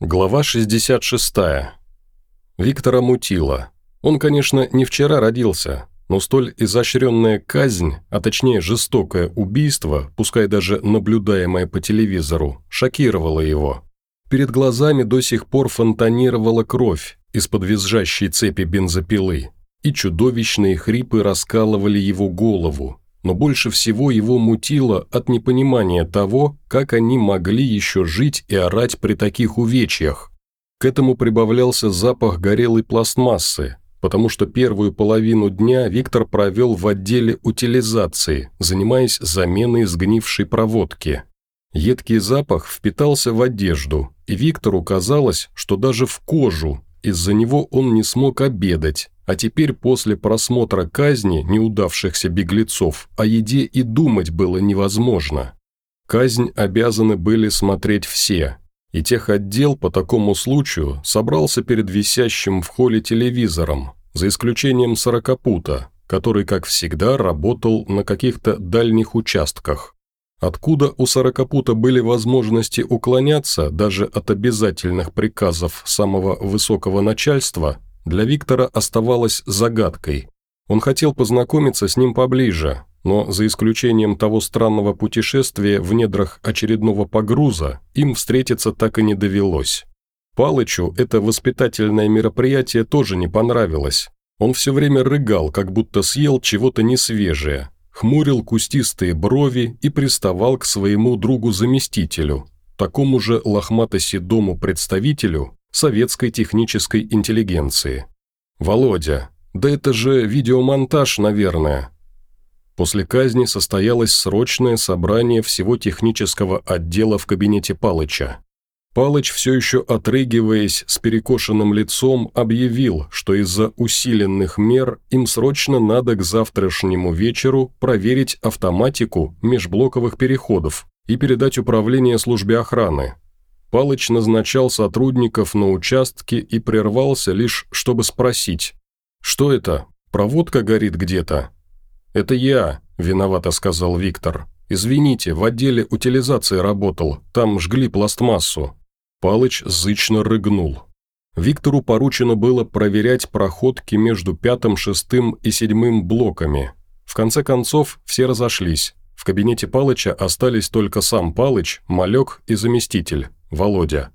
Глава 66. Виктора мутило. Он, конечно, не вчера родился, но столь изощренная казнь, а точнее жестокое убийство, пускай даже наблюдаемое по телевизору, шокировало его. Перед глазами до сих пор фонтанировала кровь из-под визжащей цепи бензопилы, и чудовищные хрипы раскалывали его голову, но больше всего его мутило от непонимания того, как они могли еще жить и орать при таких увечьях. К этому прибавлялся запах горелой пластмассы, потому что первую половину дня Виктор провел в отделе утилизации, занимаясь заменой сгнившей проводки. Едкий запах впитался в одежду, и Виктору казалось, что даже в кожу, из-за него он не смог обедать, а теперь после просмотра казни неудавшихся беглецов о еде и думать было невозможно. Казнь обязаны были смотреть все, и техотдел по такому случаю собрался перед висящим в холле телевизором, за исключением сорокопута, который, как всегда, работал на каких-то дальних участках. Откуда у сорокопута были возможности уклоняться даже от обязательных приказов самого высокого начальства, для Виктора оставалась загадкой. Он хотел познакомиться с ним поближе, но за исключением того странного путешествия в недрах очередного погруза, им встретиться так и не довелось. Палычу это воспитательное мероприятие тоже не понравилось. Он все время рыгал, как будто съел чего-то несвежее, хмурил кустистые брови и приставал к своему другу-заместителю, такому же лохмато-седому представителю, советской технической интеллигенции. «Володя, да это же видеомонтаж, наверное». После казни состоялось срочное собрание всего технического отдела в кабинете Палыча. Палыч, все еще отрыгиваясь с перекошенным лицом, объявил, что из-за усиленных мер им срочно надо к завтрашнему вечеру проверить автоматику межблоковых переходов и передать управление службе охраны, Палыч назначал сотрудников на участке и прервался лишь, чтобы спросить. «Что это? Проводка горит где-то?» «Это я», – виновато сказал Виктор. «Извините, в отделе утилизации работал, там жгли пластмассу». Палыч зычно рыгнул. Виктору поручено было проверять проходки между пятым, шестым и седьмым блоками. В конце концов, все разошлись. В кабинете Палыча остались только сам Палыч, Малек и заместитель. Володя.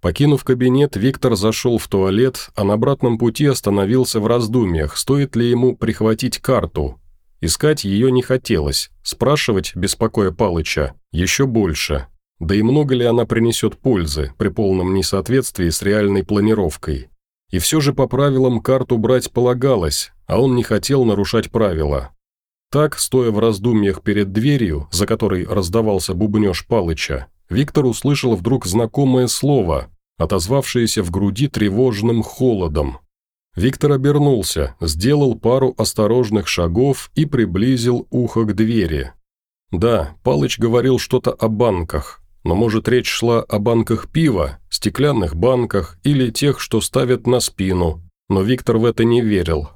Покинув кабинет, Виктор зашел в туалет, а на обратном пути остановился в раздумьях, стоит ли ему прихватить карту. Искать ее не хотелось, спрашивать, беспокоя Палыча, еще больше. Да и много ли она принесет пользы при полном несоответствии с реальной планировкой. И все же по правилам карту брать полагалось, а он не хотел нарушать правила. Так, стоя в раздумьях перед дверью, за которой раздавался бубнеж Палыча, Виктор услышал вдруг знакомое слово, отозвавшееся в груди тревожным холодом. Виктор обернулся, сделал пару осторожных шагов и приблизил ухо к двери. Да, Палыч говорил что-то о банках, но может речь шла о банках пива, стеклянных банках или тех, что ставят на спину, но Виктор в это не верил.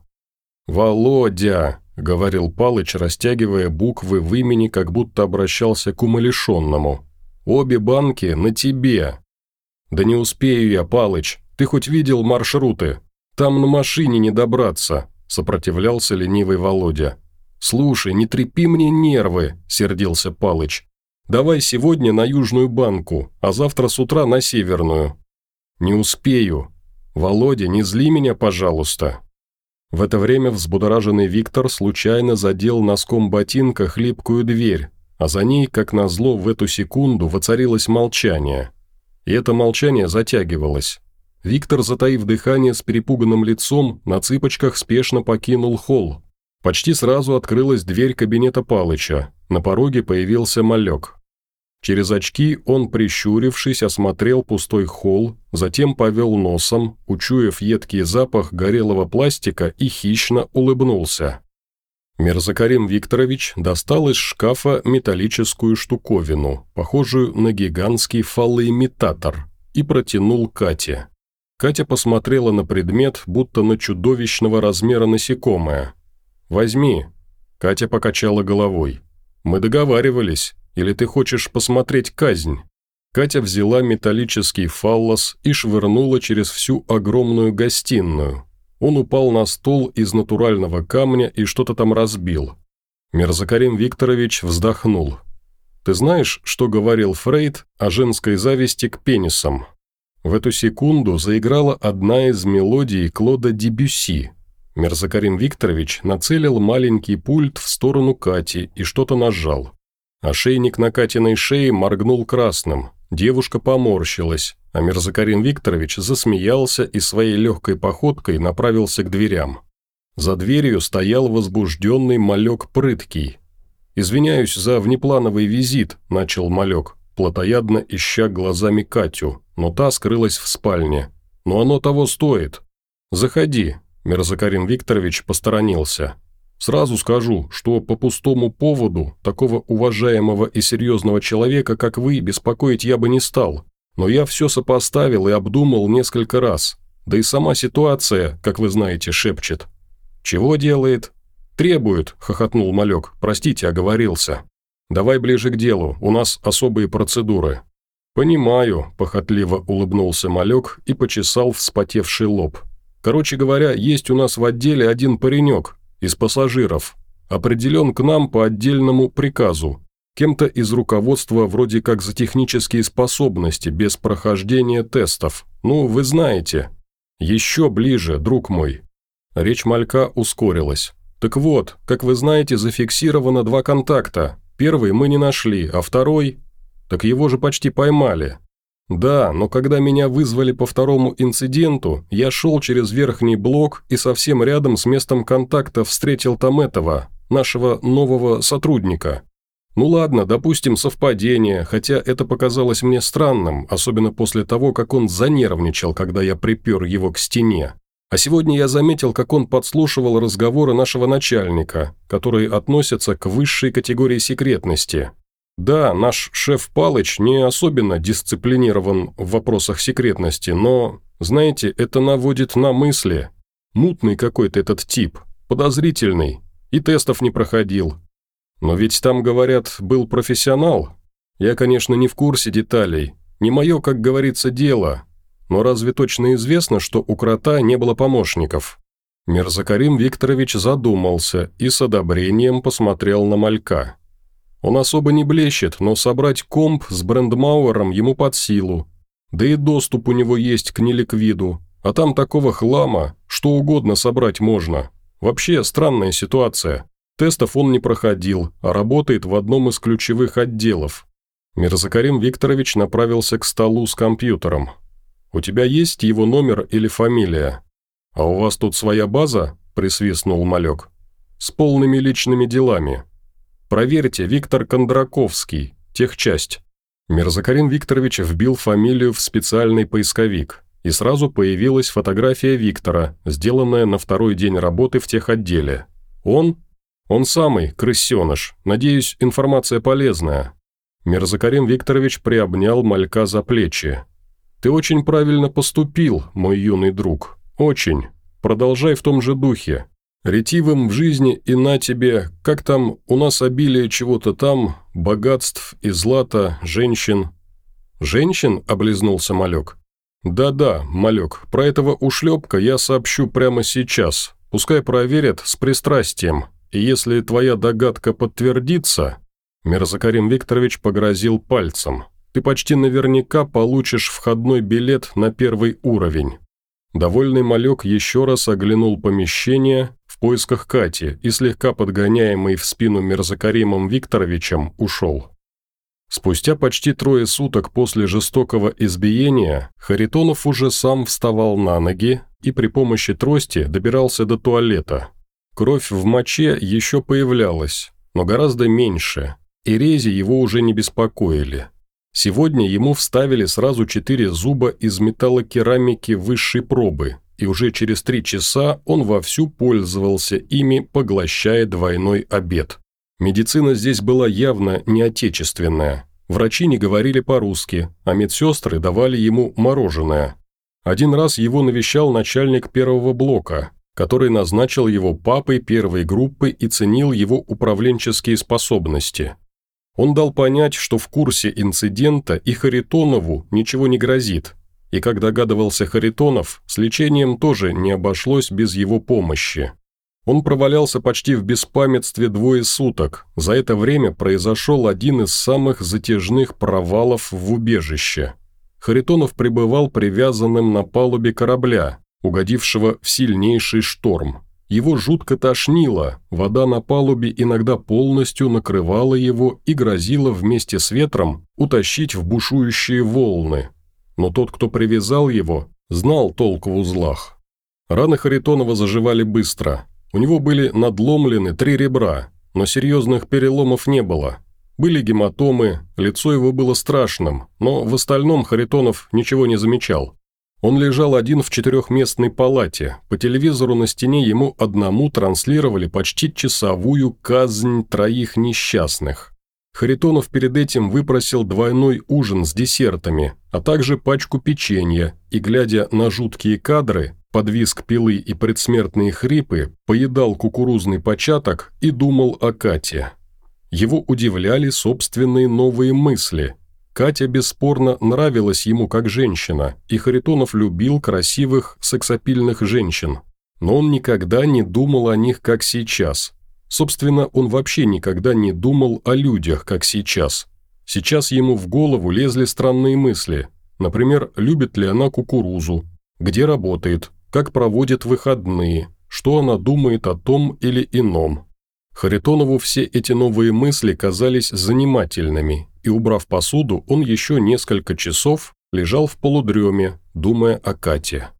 «Володя!» – говорил Палыч, растягивая буквы в имени, как будто обращался к умалишенному. Обе банки на тебе». «Да не успею я, Палыч. Ты хоть видел маршруты? Там на машине не добраться», – сопротивлялся ленивый Володя. «Слушай, не трепи мне нервы», – сердился Палыч. «Давай сегодня на Южную банку, а завтра с утра на Северную». «Не успею. Володя, не зли меня, пожалуйста». В это время взбудораженный Виктор случайно задел носком ботинка хлипкую дверь, а за ней, как назло, в эту секунду воцарилось молчание. И это молчание затягивалось. Виктор, затаив дыхание с перепуганным лицом, на цыпочках спешно покинул холл. Почти сразу открылась дверь кабинета Палыча. На пороге появился малек. Через очки он, прищурившись, осмотрел пустой холл, затем повел носом, учуяв едкий запах горелого пластика и хищно улыбнулся. Мирзакарим Викторович достал из шкафа металлическую штуковину, похожую на гигантский фалоимитатор, и протянул Кате. Катя посмотрела на предмет, будто на чудовищного размера насекомое. «Возьми». Катя покачала головой. «Мы договаривались. Или ты хочешь посмотреть казнь?» Катя взяла металлический фаллос и швырнула через всю огромную гостиную. Он упал на стол из натурального камня и что-то там разбил. Мерзакарим Викторович вздохнул. «Ты знаешь, что говорил Фрейд о женской зависти к пенисам?» В эту секунду заиграла одна из мелодий Клода Дебюси. Мерзакарим Викторович нацелил маленький пульт в сторону Кати и что-то нажал. Ошейник на Катиной шее моргнул красным. Девушка поморщилась, а Мерзакарин Викторович засмеялся и своей легкой походкой направился к дверям. За дверью стоял возбужденный малек прыткий. «Извиняюсь за внеплановый визит», – начал малек, плотоядно ища глазами Катю, но та скрылась в спальне. «Но оно того стоит». «Заходи», – Мерзакарин Викторович посторонился. «Сразу скажу, что по пустому поводу такого уважаемого и серьезного человека, как вы, беспокоить я бы не стал. Но я все сопоставил и обдумал несколько раз. Да и сама ситуация, как вы знаете, шепчет. «Чего делает?» «Требует», – хохотнул малек. «Простите, оговорился». «Давай ближе к делу, у нас особые процедуры». «Понимаю», – похотливо улыбнулся малек и почесал вспотевший лоб. «Короче говоря, есть у нас в отделе один паренек из пассажиров. Определен к нам по отдельному приказу. Кем-то из руководства вроде как за технические способности, без прохождения тестов. Ну, вы знаете. Еще ближе, друг мой. Речь малька ускорилась. Так вот, как вы знаете, зафиксировано два контакта. Первый мы не нашли, а второй... Так его же почти поймали. Да, но когда меня вызвали по второму инциденту, я шел через верхний блок и совсем рядом с местом контакта встретил там этого, нашего нового сотрудника. Ну ладно, допустим, совпадение, хотя это показалось мне странным, особенно после того, как он занервничал, когда я припер его к стене. А сегодня я заметил, как он подслушивал разговоры нашего начальника, которые относятся к высшей категории секретности. Да, наш шеф Палыч не особенно дисциплинирован в вопросах секретности, но, знаете, это наводит на мысли. Мутный какой-то этот тип, подозрительный, и тестов не проходил, но ведь там, говорят, был профессионал. Я, конечно, не в курсе деталей. Не мое, как говорится, дело. Но разве точно известно, что у крота не было помощников?» Мирзакарим Викторович задумался и с одобрением посмотрел на малька. Он особо не блещет, но собрать комп с брендмауэром ему под силу. Да и доступ у него есть к неликвиду. А там такого хлама, что угодно собрать можно. Вообще странная ситуация. Тестов он не проходил, а работает в одном из ключевых отделов. Мирзакарим Викторович направился к столу с компьютером. «У тебя есть его номер или фамилия?» «А у вас тут своя база?» – присвистнул малек. «С полными личными делами. Проверьте, Виктор Кондраковский, техчасть». Мирзакарим Викторович вбил фамилию в специальный поисковик, и сразу появилась фотография Виктора, сделанная на второй день работы в техотделе. Он «Он самый, крысеныш. Надеюсь, информация полезная». Мирзакарим Викторович приобнял малька за плечи. «Ты очень правильно поступил, мой юный друг. Очень. Продолжай в том же духе. Ретивым в жизни и на тебе, как там, у нас обилие чего-то там, богатств и злата, женщин». «Женщин?» – облизнулся малек. «Да-да, малек, про этого ушлепка я сообщу прямо сейчас. Пускай проверят с пристрастием, и если твоя догадка подтвердится...» Мирзакарим Викторович погрозил пальцем. «Ты почти наверняка получишь входной билет на первый уровень». Довольный малек еще раз оглянул помещение поисках Кати и, слегка подгоняемый в спину Мирзакаримом Викторовичем, ушел. Спустя почти трое суток после жестокого избиения Харитонов уже сам вставал на ноги и при помощи трости добирался до туалета, Кровь в моче еще появлялась, но гораздо меньше, и рези его уже не беспокоили. Сегодня ему вставили сразу четыре зуба из металлокерамики высшей пробы, и уже через три часа он вовсю пользовался ими, поглощая двойной обед. Медицина здесь была явно не отечественная. Врачи не говорили по-русски, а медсестры давали ему мороженое. Один раз его навещал начальник первого блока, который назначил его папой первой группы и ценил его управленческие способности. Он дал понять, что в курсе инцидента и Харитонову ничего не грозит, и, как догадывался Харитонов, с лечением тоже не обошлось без его помощи. Он провалялся почти в беспамятстве двое суток. За это время произошел один из самых затяжных провалов в убежище. Харитонов пребывал привязанным на палубе корабля, угодившего в сильнейший шторм. Его жутко тошнило, вода на палубе иногда полностью накрывала его и грозила вместе с ветром утащить в бушующие волны. Но тот, кто привязал его, знал толк в узлах. Раны Харитонова заживали быстро. У него были надломлены три ребра, но серьезных переломов не было. Были гематомы, лицо его было страшным, но в остальном Харитонов ничего не замечал. Он лежал один в четырехместной палате. По телевизору на стене ему одному транслировали почти часовую казнь троих несчастных. Харитонов перед этим выпросил двойной ужин с десертами, а также пачку печенья, и, глядя на жуткие кадры, под визг пилы и предсмертные хрипы, поедал кукурузный початок и думал о Кате. Его удивляли собственные новые мысли – Катя бесспорно нравилась ему как женщина, и Харитонов любил красивых, сексапильных женщин. Но он никогда не думал о них, как сейчас. Собственно, он вообще никогда не думал о людях, как сейчас. Сейчас ему в голову лезли странные мысли. Например, любит ли она кукурузу, где работает, как проводит выходные, что она думает о том или ином. Харитонову все эти новые мысли казались занимательными, и, убрав посуду, он еще несколько часов лежал в полудреме, думая о Кате.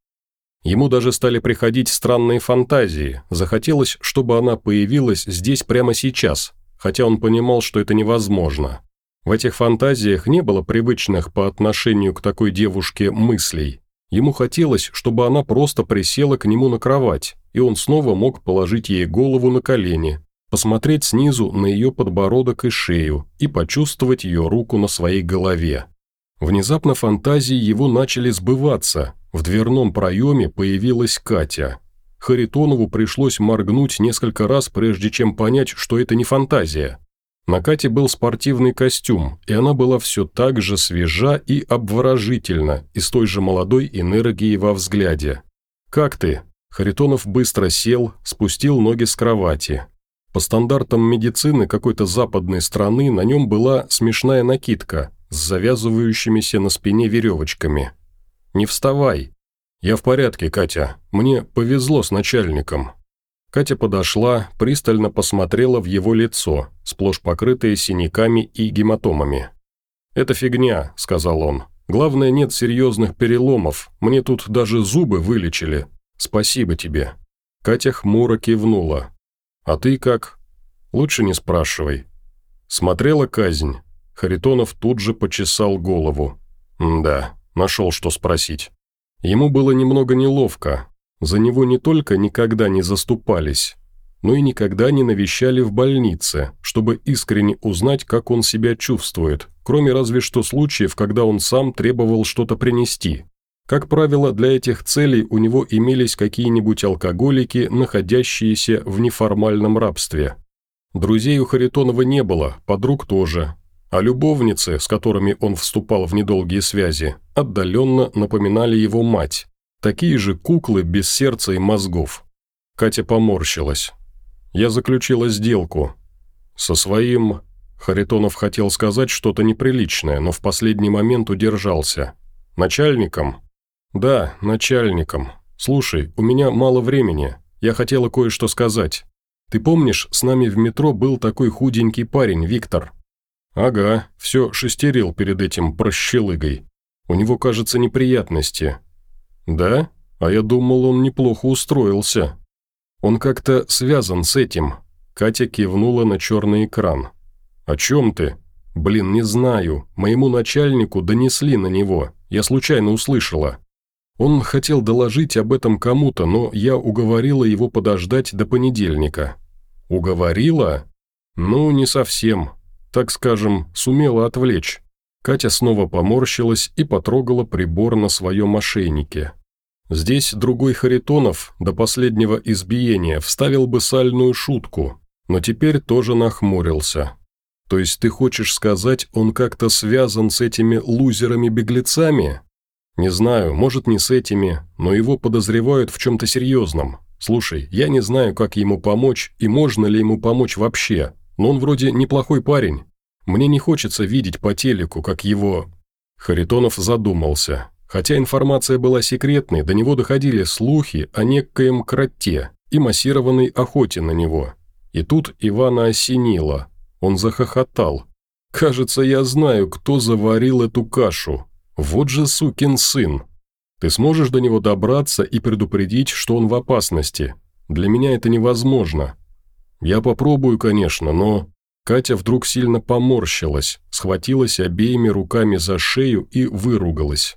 Ему даже стали приходить странные фантазии, захотелось, чтобы она появилась здесь прямо сейчас, хотя он понимал, что это невозможно. В этих фантазиях не было привычных по отношению к такой девушке мыслей. Ему хотелось, чтобы она просто присела к нему на кровать, и он снова мог положить ей голову на колени, посмотреть снизу на ее подбородок и шею и почувствовать ее руку на своей голове. Внезапно фантазии его начали сбываться. В дверном проеме появилась Катя. Харитонову пришлось моргнуть несколько раз, прежде чем понять, что это не фантазия. На Кате был спортивный костюм, и она была все так же свежа и обворожительна, и с той же молодой энергией во взгляде. «Как ты?» Харитонов быстро сел, спустил ноги с кровати. По стандартам медицины какой-то западной страны на нем была смешная накидка с завязывающимися на спине веревочками. «Не вставай!» «Я в порядке, Катя. Мне повезло с начальником». Катя подошла, пристально посмотрела в его лицо, сплошь покрытое синяками и гематомами. «Это фигня», – сказал он. «Главное, нет серьезных переломов. Мне тут даже зубы вылечили. Спасибо тебе». Катя хмуро кивнула. «А ты как?» «Лучше не спрашивай». Смотрела казнь. Харитонов тут же почесал голову. «Да, нашел, что спросить». Ему было немного неловко. За него не только никогда не заступались, но и никогда не навещали в больнице, чтобы искренне узнать, как он себя чувствует, кроме разве что случаев, когда он сам требовал что-то принести. Как правило, для этих целей у него имелись какие-нибудь алкоголики, находящиеся в неформальном рабстве. Друзей у Харитонова не было, подруг тоже. А любовницы, с которыми он вступал в недолгие связи, отдаленно напоминали его мать. Такие же куклы без сердца и мозгов. Катя поморщилась. «Я заключила сделку. Со своим...» Харитонов хотел сказать что-то неприличное, но в последний момент удержался. «Начальником?» «Да, начальником. Слушай, у меня мало времени. Я хотела кое-что сказать. Ты помнишь, с нами в метро был такой худенький парень, Виктор?» «Ага, все шестерил перед этим прощелыгой. У него, кажется, неприятности». «Да? А я думал, он неплохо устроился». «Он как-то связан с этим». Катя кивнула на черный экран. «О чем ты?» «Блин, не знаю. Моему начальнику донесли на него. Я случайно услышала. Он хотел доложить об этом кому-то, но я уговорила его подождать до понедельника. Уговорила? Ну, не совсем. Так скажем, сумела отвлечь. Катя снова поморщилась и потрогала прибор на своем ошейнике. Здесь другой Харитонов до последнего избиения вставил бы сальную шутку, но теперь тоже нахмурился. То есть ты хочешь сказать, он как-то связан с этими лузерами-беглецами? Не знаю, может не с этими, но его подозревают в чем-то серьезном. Слушай, я не знаю, как ему помочь и можно ли ему помочь вообще, но он вроде неплохой парень. Мне не хочется видеть по телеку, как его...» Харитонов задумался. Хотя информация была секретной, до него доходили слухи о некоем кроте и массированной охоте на него. И тут Ивана осенило. Он захохотал. «Кажется, я знаю, кто заварил эту кашу. Вот же сукин сын. Ты сможешь до него добраться и предупредить, что он в опасности. Для меня это невозможно. Я попробую, конечно, но...» Катя вдруг сильно поморщилась, схватилась обеими руками за шею и выругалась.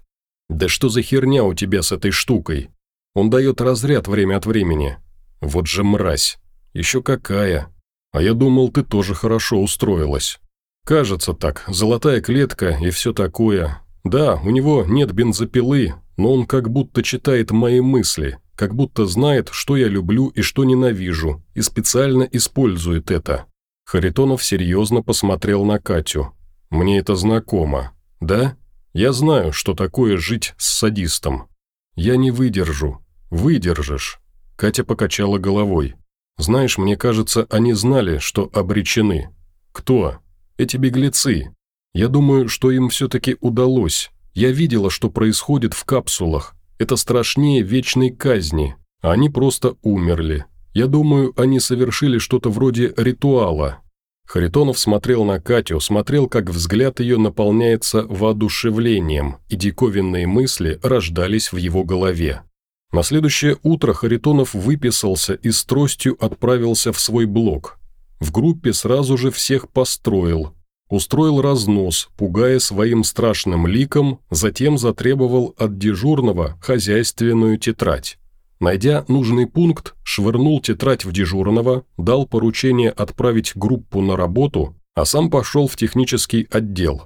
«Да что за херня у тебя с этой штукой? Он дает разряд время от времени. Вот же мразь. Еще какая. А я думал, ты тоже хорошо устроилась. Кажется так, золотая клетка и все такое. Да, у него нет бензопилы, но он как будто читает мои мысли, как будто знает, что я люблю и что ненавижу, и специально использует это. Харитонов серьезно посмотрел на Катю. «Мне это знакомо. Да? Я знаю, что такое жить с садистом. Я не выдержу. Выдержишь». Катя покачала головой. «Знаешь, мне кажется, они знали, что обречены. Кто? Эти беглецы. Я думаю, что им все-таки удалось. Я видела, что происходит в капсулах. Это страшнее вечной казни. Они просто умерли. Я думаю, они совершили что-то вроде ритуала». Харитонов смотрел на Катю, смотрел, как взгляд ее наполняется воодушевлением, и диковинные мысли рождались в его голове. На следующее утро Харитонов выписался и с тростью отправился в свой блок. В группе сразу же всех построил, устроил разнос, пугая своим страшным ликом, затем затребовал от дежурного хозяйственную тетрадь. Найдя нужный пункт, швырнул тетрадь в дежурного, дал поручение отправить группу на работу, а сам пошел в технический отдел.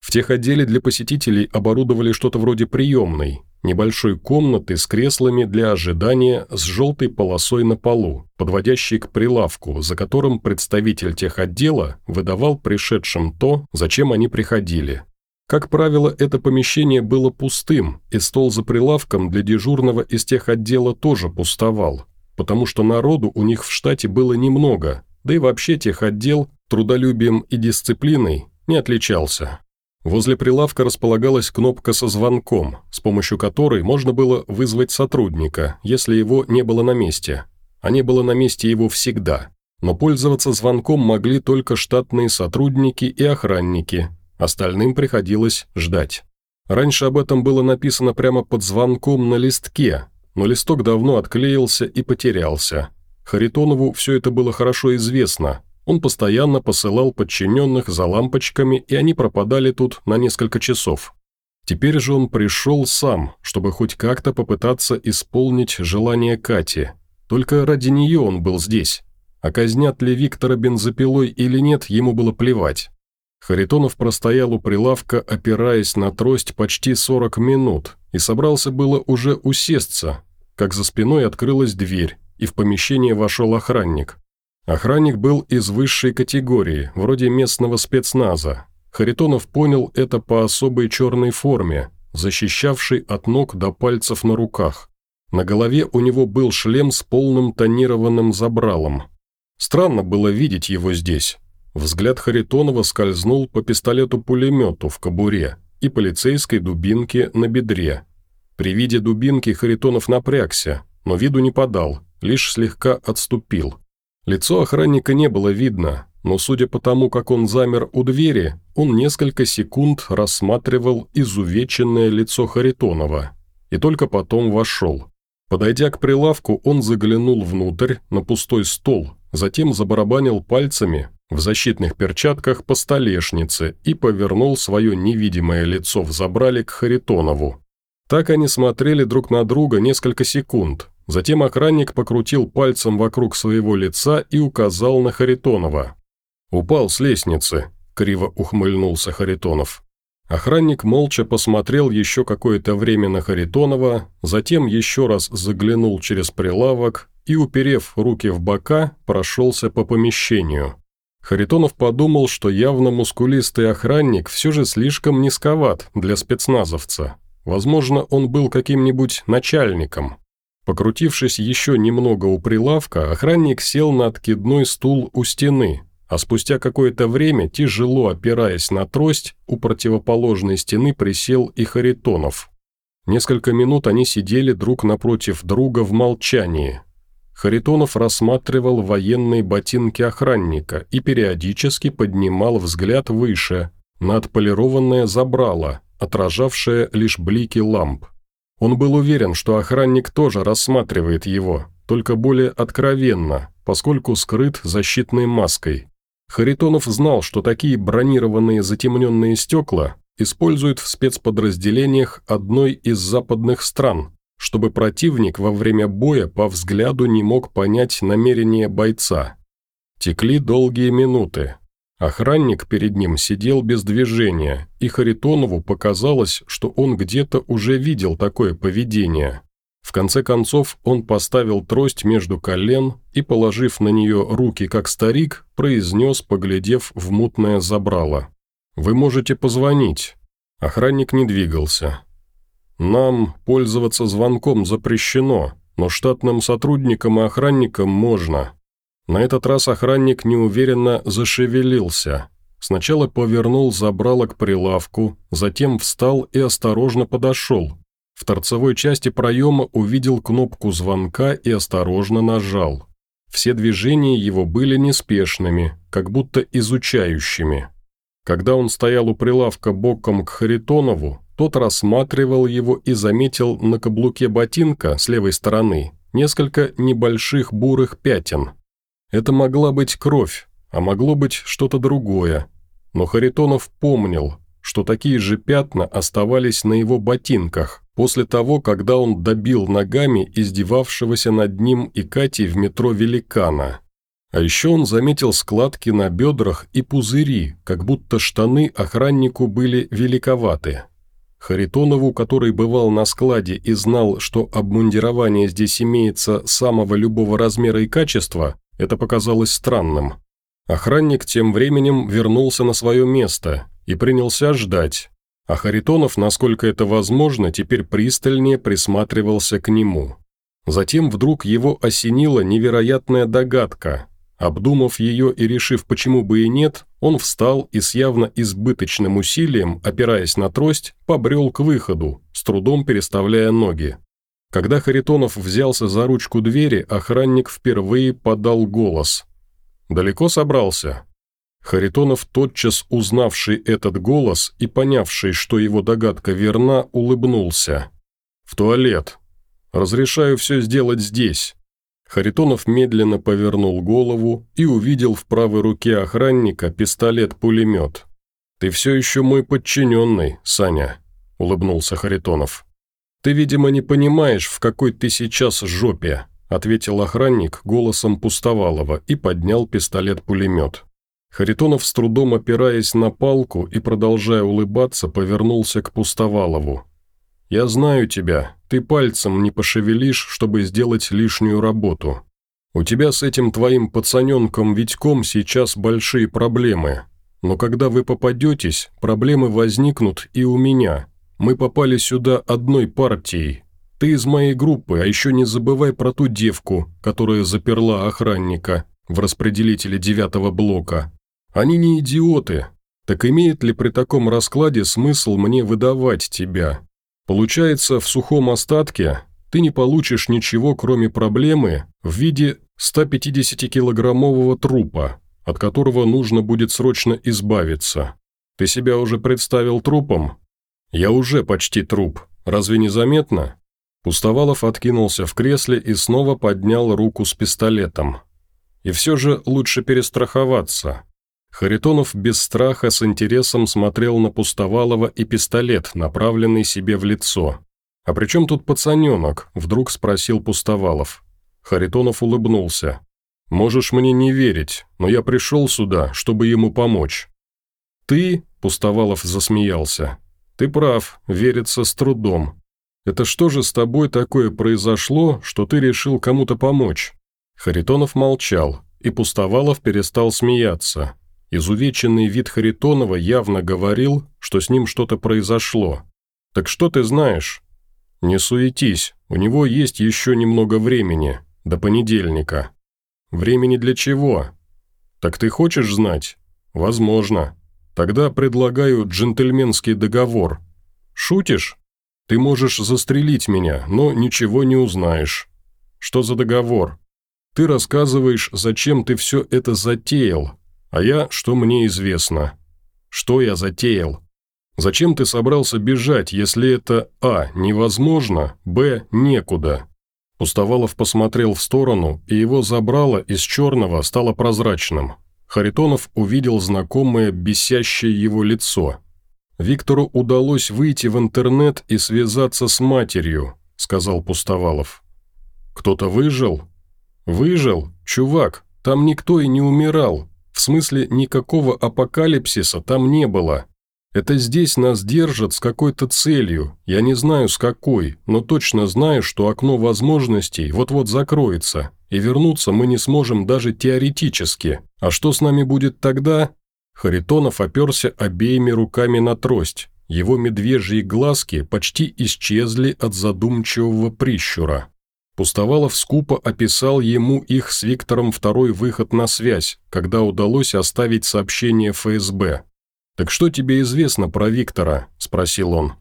В техотделе для посетителей оборудовали что-то вроде приемной, небольшой комнаты с креслами для ожидания с желтой полосой на полу, подводящей к прилавку, за которым представитель техотдела выдавал пришедшим то, зачем они приходили. Как правило, это помещение было пустым, и стол за прилавком для дежурного из тех отдела тоже пустовал, потому что народу у них в штате было немного, да и вообще тех отдел трудолюбием и дисциплиной не отличался. Возле прилавка располагалась кнопка со звонком, с помощью которой можно было вызвать сотрудника, если его не было на месте. А не было на месте его всегда. Но пользоваться звонком могли только штатные сотрудники и охранники, Остальным приходилось ждать. Раньше об этом было написано прямо под звонком на листке, но листок давно отклеился и потерялся. Харитонову все это было хорошо известно. Он постоянно посылал подчиненных за лампочками, и они пропадали тут на несколько часов. Теперь же он пришел сам, чтобы хоть как-то попытаться исполнить желание Кати. Только ради нее он был здесь. А казнят ли Виктора бензопилой или нет, ему было плевать. Харитонов простоял у прилавка, опираясь на трость почти 40 минут, и собрался было уже усесться, как за спиной открылась дверь, и в помещение вошел охранник. Охранник был из высшей категории, вроде местного спецназа. Харитонов понял это по особой черной форме, защищавшей от ног до пальцев на руках. На голове у него был шлем с полным тонированным забралом. Странно было видеть его здесь. Взгляд Харитонова скользнул по пистолету-пулемету в кобуре и полицейской дубинке на бедре. При виде дубинки Харитонов напрягся, но виду не подал, лишь слегка отступил. Лицо охранника не было видно, но судя по тому, как он замер у двери, он несколько секунд рассматривал изувеченное лицо Харитонова и только потом вошел. Подойдя к прилавку, он заглянул внутрь, на пустой стол, затем забарабанил пальцами в защитных перчатках по столешнице и повернул свое невидимое лицо в забрали к Харитонову. Так они смотрели друг на друга несколько секунд. Затем охранник покрутил пальцем вокруг своего лица и указал на Харитонова. «Упал с лестницы», – криво ухмыльнулся Харитонов. Охранник молча посмотрел еще какое-то время на Харитонова, затем еще раз заглянул через прилавок и, уперев руки в бока, прошелся по помещению. Харитонов подумал, что явно мускулистый охранник все же слишком низковат для спецназовца. Возможно, он был каким-нибудь начальником. Покрутившись еще немного у прилавка, охранник сел на откидной стул у стены, а спустя какое-то время, тяжело опираясь на трость, у противоположной стены присел и Харитонов. Несколько минут они сидели друг напротив друга в молчании, Харитонов рассматривал военные ботинки охранника и периодически поднимал взгляд выше, на отполированное забрало, отражавшее лишь блики ламп. Он был уверен, что охранник тоже рассматривает его, только более откровенно, поскольку скрыт защитной маской. Харитонов знал, что такие бронированные затемненные стекла используют в спецподразделениях одной из западных стран, чтобы противник во время боя по взгляду не мог понять намерения бойца. Текли долгие минуты. Охранник перед ним сидел без движения, и Харитонову показалось, что он где-то уже видел такое поведение. В конце концов он поставил трость между колен и, положив на нее руки как старик, произнес, поглядев в мутное забрало. «Вы можете позвонить». Охранник не двигался. Нам пользоваться звонком запрещено, но штатным сотрудникам и охранникам можно. На этот раз охранник неуверенно зашевелился. Сначала повернул забрало к прилавку, затем встал и осторожно подошел. В торцевой части проема увидел кнопку звонка и осторожно нажал. Все движения его были неспешными, как будто изучающими. Когда он стоял у прилавка боком к Харитонову, тот рассматривал его и заметил на каблуке ботинка с левой стороны несколько небольших бурых пятен. Это могла быть кровь, а могло быть что-то другое. Но Харитонов помнил, что такие же пятна оставались на его ботинках после того, когда он добил ногами издевавшегося над ним и Катей в метро великана. А еще он заметил складки на бедрах и пузыри, как будто штаны охраннику были великоваты. Харитонову, который бывал на складе и знал, что обмундирование здесь имеется самого любого размера и качества, это показалось странным. Охранник тем временем вернулся на свое место и принялся ждать, а Харитонов, насколько это возможно, теперь пристальнее присматривался к нему. Затем вдруг его осенила невероятная догадка, Обдумав ее и решив, почему бы и нет, он встал и с явно избыточным усилием, опираясь на трость, побрел к выходу, с трудом переставляя ноги. Когда Харитонов взялся за ручку двери, охранник впервые подал голос. «Далеко собрался?» Харитонов, тотчас узнавший этот голос и понявший, что его догадка верна, улыбнулся. «В туалет. Разрешаю все сделать здесь». Харитонов медленно повернул голову и увидел в правой руке охранника пистолет-пулемет. «Ты все еще мой подчиненный, Саня», – улыбнулся Харитонов. «Ты, видимо, не понимаешь, в какой ты сейчас жопе», – ответил охранник голосом Пустовалова и поднял пистолет-пулемет. Харитонов, с трудом опираясь на палку и продолжая улыбаться, повернулся к Пустовалову. «Я знаю тебя. Ты пальцем не пошевелишь, чтобы сделать лишнюю работу. У тебя с этим твоим пацаненком Витьком сейчас большие проблемы. Но когда вы попадетесь, проблемы возникнут и у меня. Мы попали сюда одной партией. Ты из моей группы, а еще не забывай про ту девку, которая заперла охранника в распределителе девятого блока. Они не идиоты. Так имеет ли при таком раскладе смысл мне выдавать тебя? Получается, в сухом остатке ты не получишь ничего, кроме проблемы в виде 150-килограммового трупа, от которого нужно будет срочно избавиться. Ты себя уже представил трупом? Я уже почти труп. Разве не заметно? Пустовалов откинулся в кресле и снова поднял руку с пистолетом. И все же лучше перестраховаться. Харитонов без страха с интересом смотрел на Пустовалова и пистолет, направленный себе в лицо. «А при чем тут пацаненок?» – вдруг спросил Пустовалов. Харитонов улыбнулся. «Можешь мне не верить, но я пришел сюда, чтобы ему помочь». «Ты?» – Пустовалов засмеялся. «Ты прав, верится с трудом. Это что же с тобой такое произошло, что ты решил кому-то помочь?» Харитонов молчал, и Пустовалов перестал смеяться. Изувеченный вид Харитонова явно говорил, что с ним что-то произошло. «Так что ты знаешь?» «Не суетись, у него есть еще немного времени, до понедельника». «Времени для чего?» «Так ты хочешь знать?» «Возможно. Тогда предлагаю джентльменский договор». «Шутишь?» «Ты можешь застрелить меня, но ничего не узнаешь». «Что за договор?» «Ты рассказываешь, зачем ты все это затеял, а я, что мне известно. Что я затеял? Зачем ты собрался бежать, если это а. невозможно, б. некуда?» Пустовалов посмотрел в сторону, и его забрало из черного стало прозрачным. Харитонов увидел знакомое, бесящее его лицо. «Виктору удалось выйти в интернет и связаться с матерью», – сказал Пустовалов. «Кто-то выжил?» «Выжил? Чувак, там никто и не умирал. В смысле, никакого апокалипсиса там не было. Это здесь нас держат с какой-то целью, я не знаю с какой, но точно знаю, что окно возможностей вот-вот закроется, и вернуться мы не сможем даже теоретически. А что с нами будет тогда? Харитонов оперся обеими руками на трость. Его медвежьи глазки почти исчезли от задумчивого прищура. Пустовалов скупо описал ему их с Виктором второй выход на связь, когда удалось оставить сообщение ФСБ. «Так что тебе известно про Виктора?» – спросил он.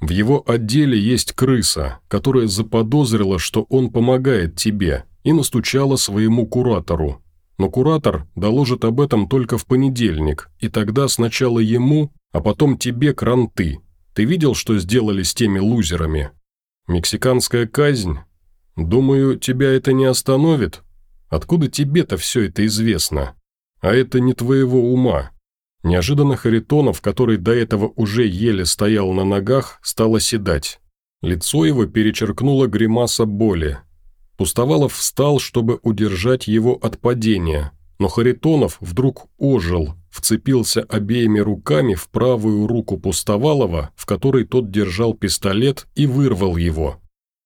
«В его отделе есть крыса, которая заподозрила, что он помогает тебе, и настучала своему куратору. Но куратор доложит об этом только в понедельник, и тогда сначала ему, а потом тебе кранты. Ты видел, что сделали с теми лузерами? Мексиканская казнь? Думаю, тебя это не остановит. Откуда тебе-то все это известно? А это не твоего ума. Неожиданно Харитонов, который до этого уже еле стоял на ногах, стал оседать. Лицо его перечеркнуло гримаса боли. Пустовалов встал, чтобы удержать его от падения, но Харитонов вдруг ожил, вцепился обеими руками в правую руку Пустовалова, в которой тот держал пистолет, и вырвал его.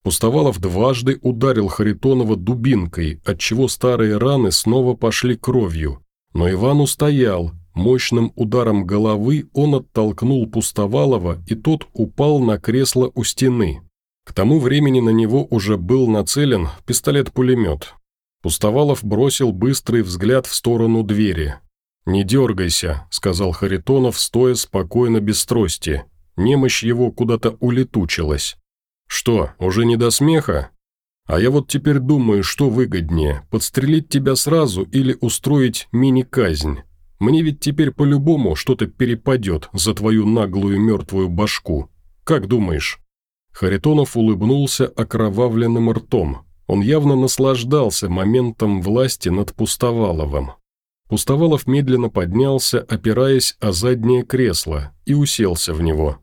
Пустовалов дважды ударил Харитонова дубинкой, отчего старые раны снова пошли кровью. Но Иван устоял. Мощным ударом головы он оттолкнул Пустовалова, и тот упал на кресло у стены. К тому времени на него уже был нацелен пистолет-пулемет. Пустовалов бросил быстрый взгляд в сторону двери. «Не дергайся», – сказал Харитонов, стоя спокойно без трости. Немощь его куда-то улетучилась. «Что, уже не до смеха? А я вот теперь думаю, что выгоднее, подстрелить тебя сразу или устроить мини-казнь. Мне ведь теперь по-любому что-то перепадет за твою наглую мертвую башку. Как думаешь?» Харитонов улыбнулся окровавленным ртом. Он явно наслаждался моментом власти над Пустоваловым. Пустовалов медленно поднялся, опираясь о заднее кресло, и уселся в него.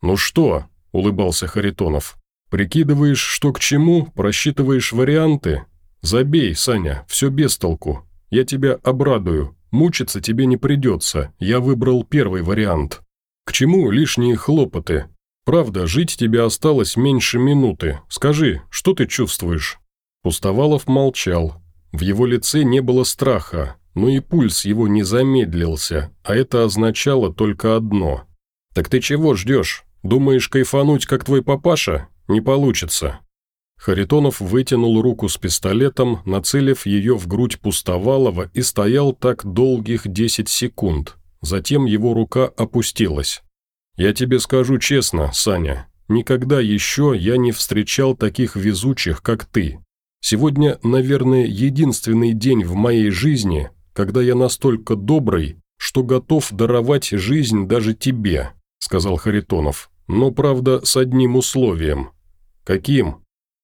«Ну что?» – улыбался Харитонов. Прикидываешь, что к чему, просчитываешь варианты? Забей, Саня, все без толку. Я тебя обрадую. Мучиться тебе не придется. Я выбрал первый вариант. К чему лишние хлопоты? Правда, жить тебе осталось меньше минуты. Скажи, что ты чувствуешь?» Пустовалов молчал. В его лице не было страха, но и пульс его не замедлился, а это означало только одно. «Так ты чего ждешь? Думаешь кайфануть, как твой папаша? Не получится». Харитонов вытянул руку с пистолетом, нацелив ее в грудь Пустовалова и стоял так долгих 10 секунд. Затем его рука опустилась. «Я тебе скажу честно, Саня, никогда еще я не встречал таких везучих, как ты. Сегодня, наверное, единственный день в моей жизни, когда я настолько добрый, что готов даровать жизнь даже тебе», – сказал Харитонов. «Но, правда, с одним условием». «Каким?»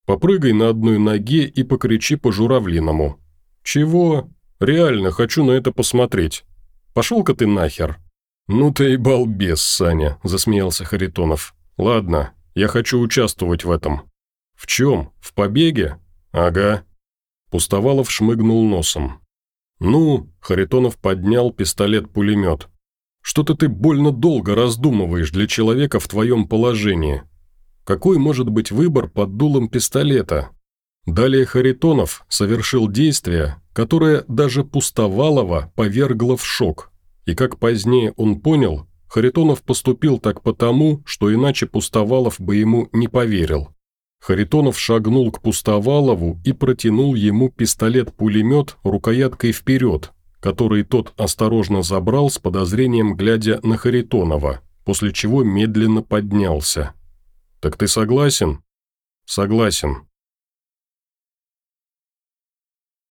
«Попрыгай на одной ноге и покричи по-журавлиному». «Чего? Реально, хочу на это посмотреть. Пошел-ка ты нахер». «Ну ты и балбес, Саня», – засмеялся Харитонов. «Ладно, я хочу участвовать в этом». «В чем? В побеге?» «Ага». Пустовалов шмыгнул носом. «Ну», – Харитонов поднял пистолет-пулемет. «Что-то ты больно долго раздумываешь для человека в твоем положении. Какой может быть выбор под дулом пистолета? Далее Харитонов совершил действие, которое даже Пустовалова повергло в шок. И как позднее он понял, Харитонов поступил так потому, что иначе Пустовалов бы ему не поверил. Харитонов шагнул к Пустовалову и протянул ему пистолет-пулемет рукояткой вперед, который тот осторожно забрал с подозрением, глядя на Харитонова, после чего медленно поднялся. «Так ты согласен?» «Согласен.